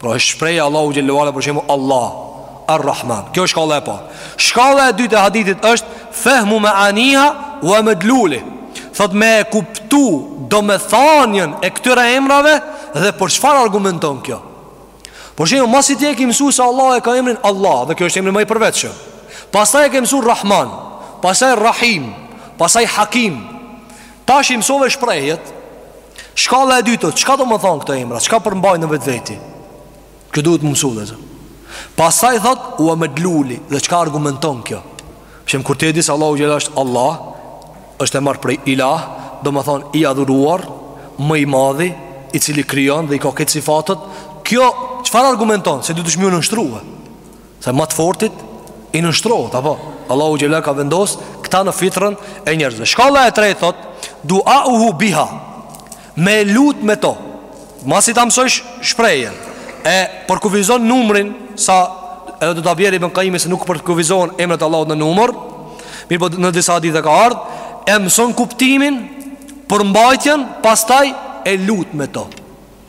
Pra është shprehja Allahu xhele ue ala për shembull Allah Ar-Rahman Kjo është shkalla e parë Shkalla e dytë e hadithit është Fehmu meaniha ue medluli Thotë me e kuptu domethanien e këtyre emrave Dhe për çfarë argumenton kjo Për shembull masi ti e ki mësu se Allah e ka emrin Allah Dhe kjo është emri më i përveçëm Pastaj e ke mësu Rahman Pastaj Rahim Pastaj Hakim Tash i mësove shprehjet. Shkalla e dytë, çka domethanë këto emra? Çka përmbajnë në vetveti? Kjo duhet m'u mësu, vëllezër. Pastaj thotë ue medluli dhe çka argumenton kjo? Shembull kur ti e di se Allahu xhele është Allah, është e marrë prej Ilah, domethanë i adhuruar, më i madhi, i cili krijon dhe i ka krejt sifatet, kjo çfarë argumenton se duhesh me ju nënshtru? Se ma të fortit i nënshtrohet, apo Allahu xhele e ka vendos këta në fitrën e njerëzve. Shkalla e tretë thotë, du'auhu biha. Me lut me to. Masi ta mësojsh shprehjen e përkufizon numrin sa edhe do ta bjerë ibn Qayyim se nuk përkufizohen emrat e Allahut në numër. Mirëpo në disa hadithe ka ardhur, e mëson kuptimin përmbajtjen, pastaj e lut me to.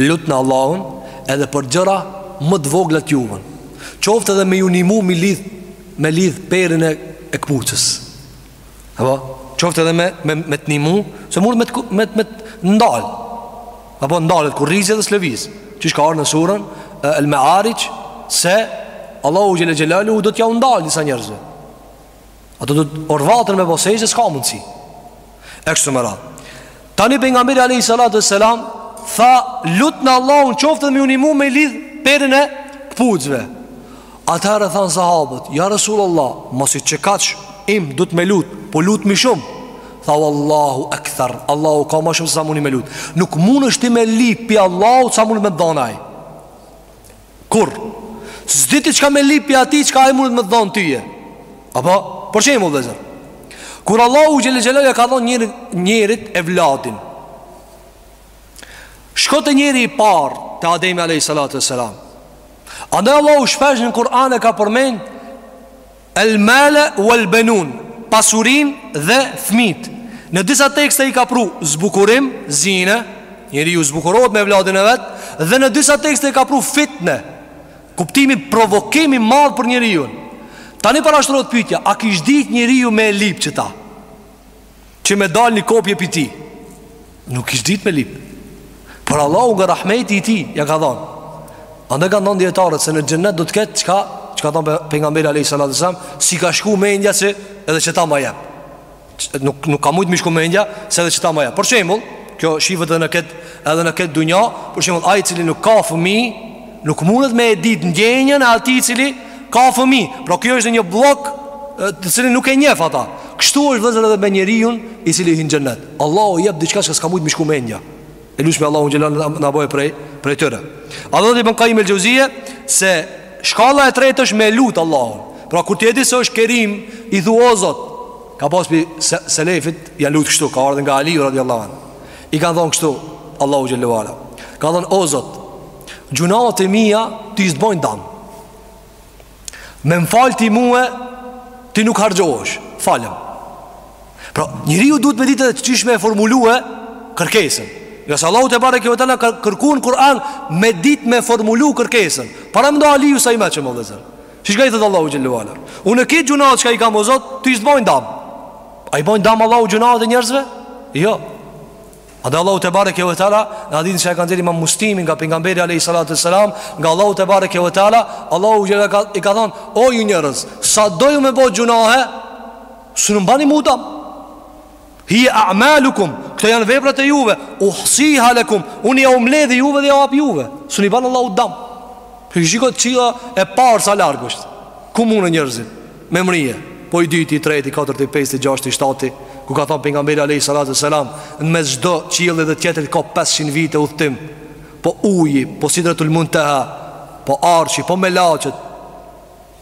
Lutni Allahun edhe për gjëra më të vogla të juve. Qoftë edhe me ju ndihmu me lidh me lidh perin e këpucës. Apo qoftë edhe me me me të ndihmu, se mund me me me ndal. Apo ndalet kurrizi dhe s'lëviz. Qysh ka ardhur në surën El Ma'arij se Allahu xhele xhelaluhu do t'jau ndal disa njerëzve. Ata do të orvaten me bo sexhde s'ka mundësi E kështu me radhë Tani Pejgamberi a.s. Tha lutni Allahun qoftë edhe me ju nimu me lidh Perin e këpucëve Atëherë thanë sahabët Ja Resul Allah Masi që kaq imët duhet me lut Po lutmi shumë Tha Allahu ekther Allahu ka ma shumë se sa muni me lut Nuk mundesh ti me lyp pi Allahu sa mundet me t'dhanë ai Kur s'di ti çka me lyp pi atij çka ai mundet me të dhonë ty Apo Për shembull vëllezër Kur Allahu xhele xhelaluhu ia ka dhonë njerit, njerit evladin Shko te njeri i parë Te Ademi a.s. Andaj Allahu shpesh në Kur'an e ka përmend El male wal benun, pasurinë dhe fëmijët. Në disa tekste i ka pru zbukurim, zine, njeriu zbukurohet me evladin e vet, dhe në disa tekste i ka pru fitne. Kuptimi provokim i madh për njeriun. Tani parashtrohet pyetja, a kish ditë njeriu me lyp qita? Që me dal një kopje pi ti Nuk kishe dit me lip Por Allahu nga rahmeti i tij Ja ka dhonë Ani kanë thonë dijetarët se në xhennet do të ketë Çka, çka ka thonë pejgamberi a.s. S'i ka shku mendja se edhe qeta ma jep Nuk, nuk ka mujtë m'i shku mendja Se edhe qeta ma jep Për shembull Kjo shifet edhe në ketë Edhe në ketë dunja Për shembull Ai i cili nuk ka fëmi Nuk mundet me e ditë ndjenjën e atij i cili ka fëmi Pra kjo është një bllok të cilin nuk e njef ata Kështu është vllezër edhe me njeriun i cili hin në xhennet Allahu i jep diçka çka s'ka mujtë m'i shku mendja E lusim Allahun xhelle ve ala me na bo prej, prej tyre A dhe dhe dhe Ibën Kajim el Xhevzije se shkalla e tretë është me lutë Allahun Pra kur t'e din se është kerim i thu o zot Ka pas prej se, selefit janë lutë kështu ka ardhë nga Aliu radiallahu an I ka thonë kështu Allahut xhelle ve ala Ka thonë o zot Gjunahet e mija ty s'bojnë dam Me më falë ti mue Ti nuk harxhohesh Falëm Pra njeriu duhet me ditë qysh me e formulue Kërkesën Ngase Allahu tebareke ve teala kërkon në Kur'an Me ditë me formulu kërkesën Paramendo Aliju sa i mençëm vllezër Çka i thotë Allahut xhelle ve ala Unë këto gjunahet çka i kam o zot Ty s'bojnë dam A i bojnë dam Allahut gjunahet e njerëzve? Jo Edhe Allahu tebareke ve teala Në hadithin që e ka nxjerrë imam Muslimi Nga pejgamberi alejhi salatu selam Nga Allahu tebareke ve teala Allahu xhelle ve ala i ka thonë O ju njerëz Sado ju me bo gjunahe S'mun m'bani mu dam Hije a'malukum Këto janë veprat e juve Uhsiha lekum Unë jau mledhi juve dhe jav ap juve S'mun i ban Allahut dam Shiko qilli i parë sa larg është Ku mune njerëzit Me mrri, po i dyti, i treti, i katërti, i pesti, i gjashti, i shtati, ku ka thanë pejgamberi alayhi salatu selam, në mes çdo qielli dhe tjetrit ka 500 vite udhëtim. Po uji, po sidretul muntaha, po arshi, po melaçet.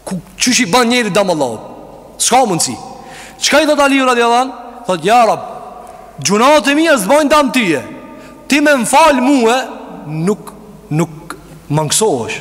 Ku qysh i ban njeri dam Allahut? S'ka mundsi. Çka i thot Aliu radiallahu an? Thot ja Rab, gjunahet e mia s'bajn dam tyje. Ti me m'fal mue, nuk nuk mangësohesh.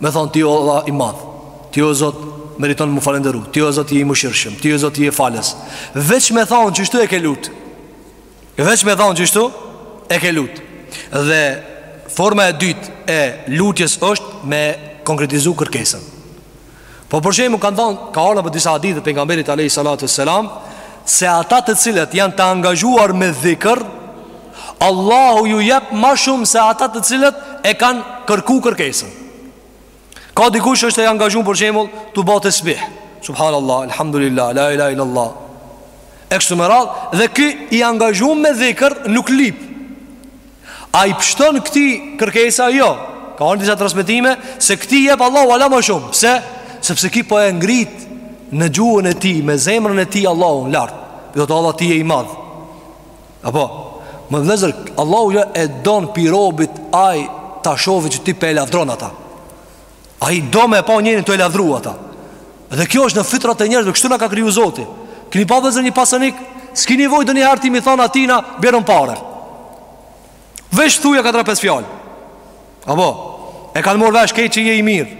Me thonë ti o Allah i madh Ti o Zot meriton m'u falënderu Ti o Zot i mëshirshëm Ti o Zot je falës Veç me thonë qështu e ke lut Veç me thonë qështu e ke lut Dhe forma e dytë e lutjes është me konkretizu kërkesën Po për shembull kanë thonë ka ardh prej disa haditheve t'pejgamberit alayhi salatu selam se ata të cilët janë të angazhuar me dhikr Allahu ju jep ma shumë se ata të cilët e kanë kërku kërkesën. Ka dikush është i angazhum për shembull tu ba tesbih. Subhanallahu alhamdulillah la ilaha illallah. E kështu me radhë dhe ky i angazhum me dhikr nuk lip. A i pështon këtij kërkesa jo Ka ardh në disa transmitime Se këtij i jep Allahu ala më shumë Pse? Sepse ky po e ngrit Në gjuhën e tij Me zemrën e tij Allahun lart Po thotë Allah ti je i madh Apo Më vllezër Allahu e don pi robit Ai Ta shofi që ti po e lavdron ata Ai do me pa njerin tu e lavdru ata Dhe kjo është në fitrat e njerëzve Kështu na ka kriju zoti Kini pa vllezër një pasanik S'ki nevojë ndonjëherë ti m'i thonë atina Bjerëm pare Veç thuja katër pesë fjalë Apo E kanë morë vesh krejt që je i mirë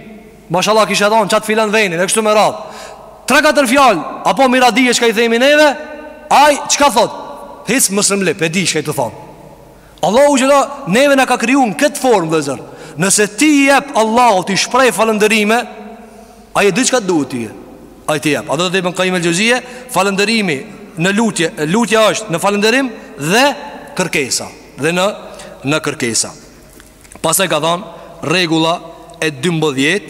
Mashallah kishe dhonë qatë filan venin E kështu me radhë Tre katër fjalë Apo miradije çka i themi neve Ai çka thotë Hiç mos më lyp E di çka je tu thonë Allahu xhele neve na ka kriju në këtë formë vllezër Nëse ti jep Allahut i shpreh falënderime Ai e di çka të duhet ty e Ai t'i jep A thotë Ibn Kajim el Xhevzije Falënderimi në lutje Lutja është në falënderim dhe kërkesa Dhe në, në kërkesa Pastaj ka thonë rregulla e dymbëdhjet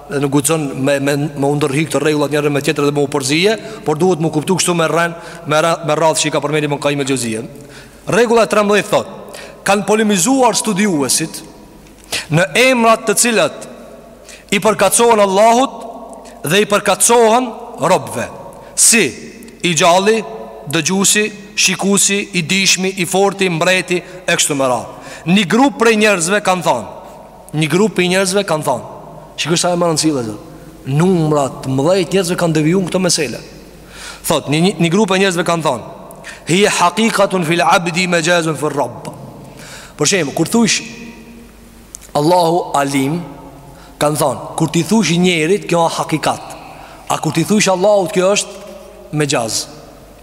dhe nuk guxon me me me u ndërhyj këto rregulla njëra me tjetrën dhe me u përzie, por duhet me u kuptu kështu me ren, me ren, me radhë që i ka përmendur Ibn Qayyim el-Xhevzije. Rregulla 13 thot, kanë polemizuar studiuesit në emrat të cilat i përkatësohen Allahut dhe i përkatësohen robëve, si i gjalli, dëgjusi, shikusi, i dishmi, i forti, mbreti e kështu me radhë. Një grup prej njerëzve kanë thënë Një grup i njerëzve kanë thënë, shiko sa e me rënsi vllezër. Numra të mëdha të njerëzve kanë devijuar n'këto mesele. Thot, një, një grup e njerëzve kanë thënë, hije haqiqatun fil abdi majazun fil rabb. Për shembull, kur thosh Allahu Alim, kanë thënë, kur t'i thosh njerit, kjo është hakikat. A kur t'i thosh Allahut, kjo është mexhaz.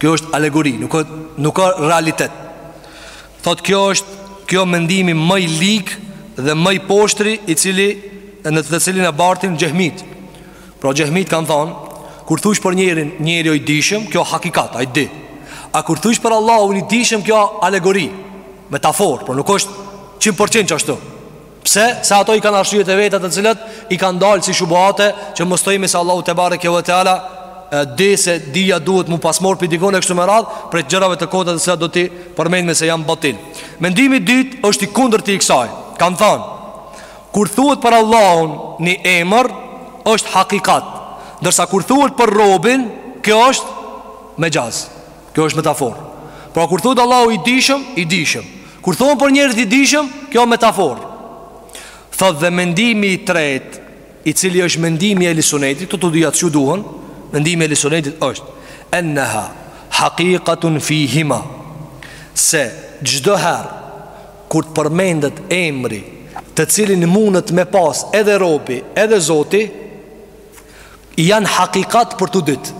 Kjo është alegori, nuk është nuk a realitet. Thotë kjo është kjo mendimi më i lig dhe më i poshtri i cili në të cilin e bartin xhehmit. Pra xhehmit kanë thonë, kur thosh për njerin njeri o i dishëm, kjo hakikat, ai di. A kur thosh për Allahun i dishëm kjo alegori, metaforë, por nuk është 100% ashtu. Pse? Se ato i kanë arsyet e veta të cilat i kanë dalë si shubuhate që mos themi se Allahu tebareke ve teala di se dija duhet mu pas mor pi dikon e kështu me radhë prej gjërave të kota të cilat do t'i përmendmi se janë batil. Mendimi i dytë është i kundërti i kësaj. Kanë thënë kur thuhet për Allahun një emër është hakikat, ndërsa kur thuhet për robin, kjo është mexhaz. Kjo është metafor Pra kur thuhet Allahu i dijshëm, i dijshëm Kur thonë për njerëzit i dijshëm, kjo metafor Thotë dhe mendimi i tretë I cili është mendimi Ehli Sunetit Të të dhja që duhen Mendimi Ehli Sunetit është Enneha Hakikatun fihima Se çdo herë Kur të përmendet emri Të cilin mundet me pas Edhe robi, edhe zoti Janë hakikat për të dytë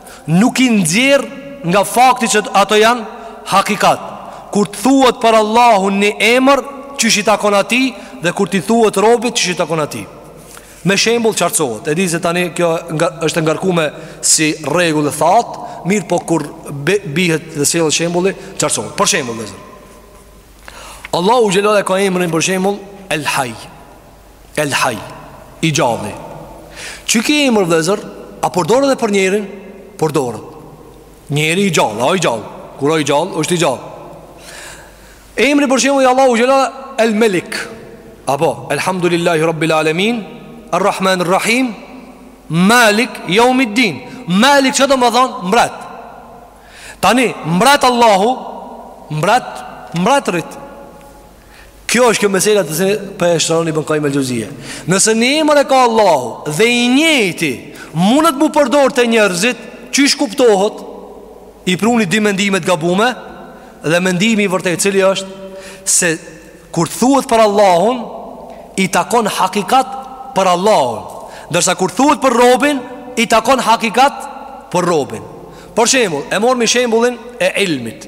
Nuk i nxjerr nga fakti që ato janë hakikat. Kur të thuhet për Allahun një emër, qysh i takon atij dhe kur ti thuhet robit, qysh i takon atij. Me shembull qartësohet. E di se tani kjo nga, është e ngarkuar si rregull e thatë, mirëpo kur bihet dhe sillet shembulli, qartësohet. Për shembull, Allahu xhel-le e ka emrin për shembull El Hayy. El Haj, i gjalli. Qiky emër vllezër, a përdoret edhe për njerin? Përdoret. Njeri i gjallë, a i gjallë. Kur a i gjallë, është i gjallë. Emri për shembull i Allahut xhel-le El Melik. Apo, Elhamdulillahi Rabbil Alemin, El Rahman El Rahim, Maliki Jaumid Din. Malik që domethënë, mbret. Tani, mbret Allahu, mbret, mbretërit. Kjo është kjo mesela të cilën po e shtron Ibn Kajjim el-Xheuzije. Nëse një emër e ka Allahu dhe i njëjti mundet mu përdor te njerëzit, qysh kuptohet? I prumi dy mendime të gabume dhe mendimi i vërtetë cili është se kur thuhet për Allahun i takon hakikat për Allahun, ndërsa kur thuhet për robin i takon hakikat për robin. Për shembull, e morëm shembullin e ilmit.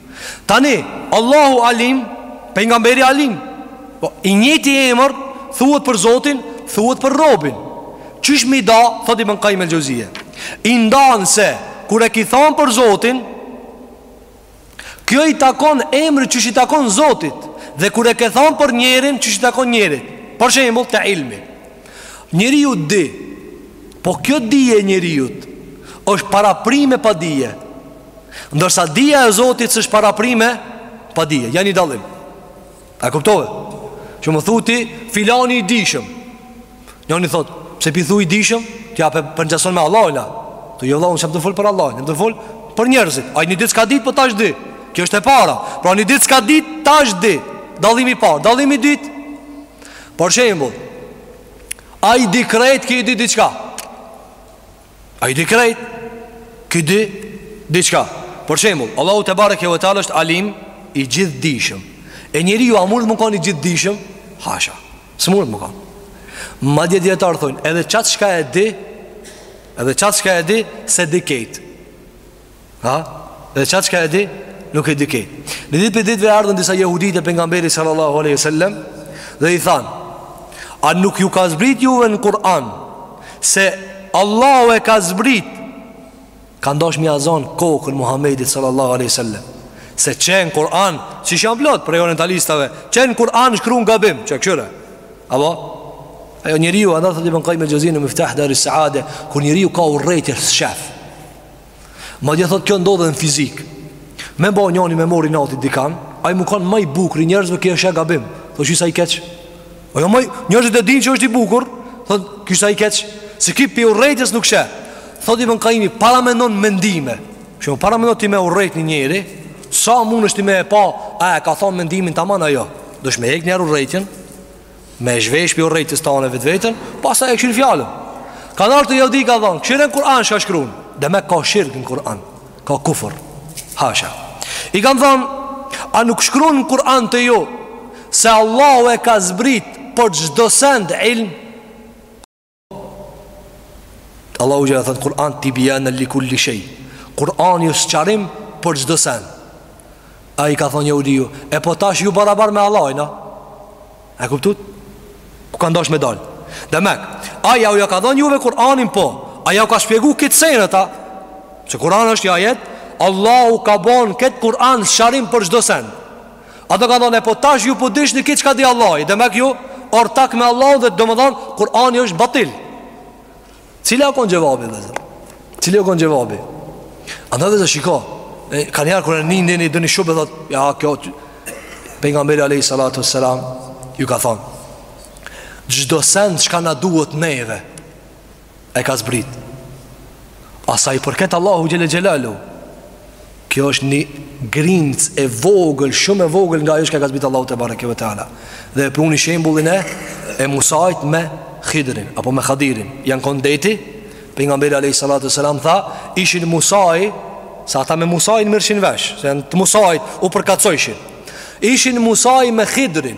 Tani, Allahu Alim, pejgamberi Alim. Po i njëjti emër thuhet për Zotin, thuhet për robin. Qysh me i da, thot Ibn Kajjim el-Xheuzije. I ndan se, kur e ki thonë për Zotin, kjo i takon emri qysh i takon Zotit, dhe kur e ke thonë për njerin qysh i takon njerit. Për shembull te ilmi. Njeriu di, po kjo dije e njeriut, është paraprime padije. Ndërsa dija e Zotit s'është paraprime padije. Ja një dallim. A kuptove? Që me thënë ti filani i dijshëm. Njoni thot, pse pi thu i dijshëm? Ti a po e përngjason me Allahun. Thu jo vlla, s'jam tu fol për Allahun. Jam tu fol për njerëzit. Ai një ditë s'ka ditë, po tash di. Kjo është e para. Pra një ditë s'ka ditë, tash di. Dallimi i parë, dallimi i dytë. Për shembull, ai di krejt qiky di diçka. Ai di krejt Ky di diçka Për shembull Allahu tebareke ve teala është alim I gjithëdijshëm E njeriu a mund me kanë i gjithëdijshëm Hasha S'mund me kanë Madje dijetarët thonë Edhe qatë çka e di Edhe qatë çka e di S'e di kejt Ha? Edhe qatë çka e di, nuk e di kejt Një ditë prej ditëve erdhën disa jehudi te pejgamberi sallallahu aleyhi sallem Dhe i than A nuk ju ka zbrit juve në Kur'an Se Allahu e ka zbrit Kanë dasht m'ia zon kokën Muhammedit sallallahu aleyhi sallem Se qe në Kur'an Siç janë plot prej orientalistave Qe në Kur'an shkrun gabim Qe kshyre Apo Ajo njeriu Andaj thot Ibn Kajim el Xheuzi në Miftah dari seade Kur njeriu ka urrejtje s'shef Madje thot kjo ndodh edhe në fizik Me bo njoni me morr inati dikan Ai mu kanë ma i bukri i njerëzve kjo është e gabim Thot shi sa i keq O jo maj njerëzit e dinë që është i bukur Thot ky sa i keq Se ky pi urrejtjes nuk sheh Thot Ibn Kajimi paramenon mendime Shumë paramenon ti me urrejt një njeri Sa mundesh ti me e pa A e ka thonë mendimin taman a jo Duhesh me hek njëherë urrejtjen Me e zhvesh pi urrejtjes tane veten Pastaj e kshyr fjalën Kanë ardhë jehudi i kanë thonë Kshyre në Kur'an shka shkrun Demek ka shirk në Kur'an Ka kufër Hasha I kanë thonë A nuk shkrun në Kur'an te ju Se Allahu e ka zbrit Për çdo send ilm Allahu që e thotë n'Kur'an tibjanen li kul-li shej Kur'ani është sqarim për çdo sen Ai i ka thonë jehudiu E po tash ju barabar me Allahin a? E kuptut? Ku kanë dasht me dal Demek Aj jau ka dhonë juve Kur'anin po Aj jau ka shpjegu kejt senet a Se n'Kur'an është një ajet Allahu ka bon këtë Kur'an sqarim për çdo sen Ata kanë thonë, e po tash ju po dishni kejt çka di Allahi demek ju, ortak me Allahun Dhe domethonë, Kur'ani është batil Cili u konë xhevabi, dhe zë Cili u konë xhevabi A në dhe zë shiko e, Ka njerë kur e ndi një shubhe Thot ja, kjo Pejgamberi Alejhi Salatu Selam Ju ka thonë Çdo sen çka na duhet neve e ka zbrit A sa i përket Allahut Xhel-le Xhelaluhu Kjo është një grimcë e vogël, shumë e vogël nga ajo çka ka zbrit Allahu tebareke ue teala Dhe e pruni shembullin e e Musait me Hidrin, apo me Hadirin Janë konë n'deti, pejgamberi a.s. tha Ishin Musai, se ata me Musain mirrshin vesh Se janë të Musait, u përkacojshin Ishin Musai me Hidrin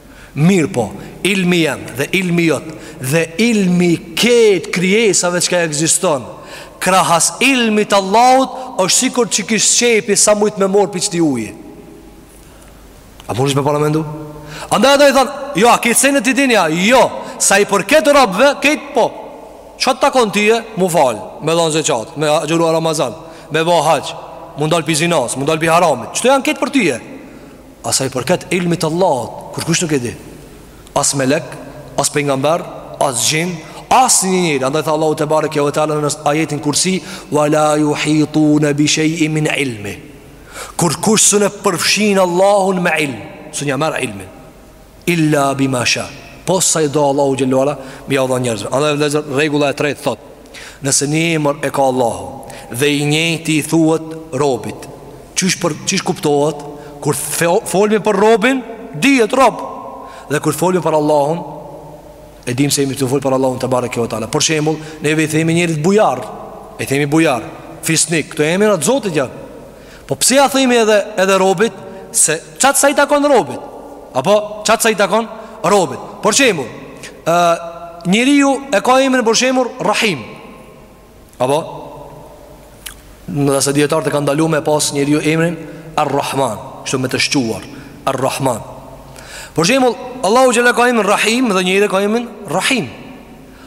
Mirëpo, ilmi jem dhe ilmi jot dhe ilmi i kejt krijesave që ekziston, krahas ilmit të Allahut, është sikur qiky sqepi sa mujt me morë pi qëti uji. A mundesh ti me paramendu? Andaj ata i thonë, jo, a kejt senet i dini a? Jo, sa i përket robëve, kejt po. Ça të takon tye? Mu falë, me dhonë zeqatë, me agjëru Ramazan, me bo haxh, mu ndalë pi zinas, mu ndalë pi haramit. Qëto janë kejt për tye? A sa i përket ilmit të Allahut, kurkush nuk e di. As melek, as pejgamber, as xhin, as një njeri. Andaj tha Allahu te bareke ve teala në ajetin Kursi, "Wa la yuhituna bi shay'in min ilmi." Kurkush s'un e përfshin Allahun me ilm, s'un ja merr ilmin. illa bima sha po sa do Allahu xhelala me ia dhan njerëzve andaj vëllazër rregulla e tretë thot nëse një emër e ka Allahu dhe i njëjti i thuhet robit qysh për qysh kuptohet kur folmi për robin dihet rob dhe kur folmi për Allahun e dim se jemi tu fol për Allahun te bareke ve teala për shembull neve i themi njerit bujar i themi bujar fisnik këto emra të Zotit janë Po pse ja themi edhe edhe robit se qat sa i takon robit. Apo qat sa i takon robit. Për shembull, ë njeriu e ka emrin për shembull Rahim. Apo edhe pse dijetarët e kanë ndalu me pas njeriu emrin Ar-Rahman, kështu me të shquar Ar-Rahman. Për shembull, Allahu xhela e ka emrin Rahim dhe njeriu e ka emrin Rahim.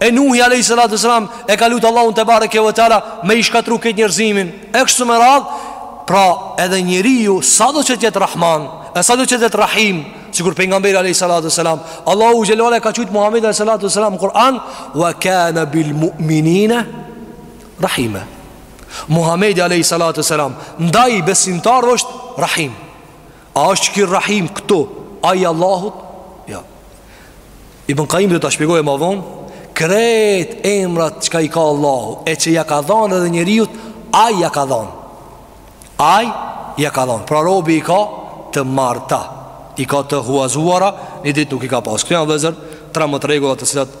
E Nuhi alejhi salatu selam e ka lut Allahun te bareke ve teala me i shkatru këtë njerëzimin. E kështu me radh, pra edhe njeriu sado që të jetë Rahman, e sado që të jetë Rahim, sikur pejgamberi alejhi salatu selam, Allahu xhelala e ka qujt Muhamedin alejhi salatu selam n'Kur'an wa kana bil mu'minina rahima. Muhamedi alejhi salatu selam ndaj besimtarëve është Rahim. A është ki Rahim këtu, ai i Allahut? Ja. Jo. Ibn Kajjimi do ta shpjegojë ma vonë, krejt emrat çka i ka Allahu, e që ja ka dhanë edhe njeriut, ai ja ka dhanë. Ai ja ka dhanë. Pra robi i ka të marrta, i ka të huazuara, një ditë nuk i ka pasë. Këto janë vëllezër, tre më të rregullat të cilat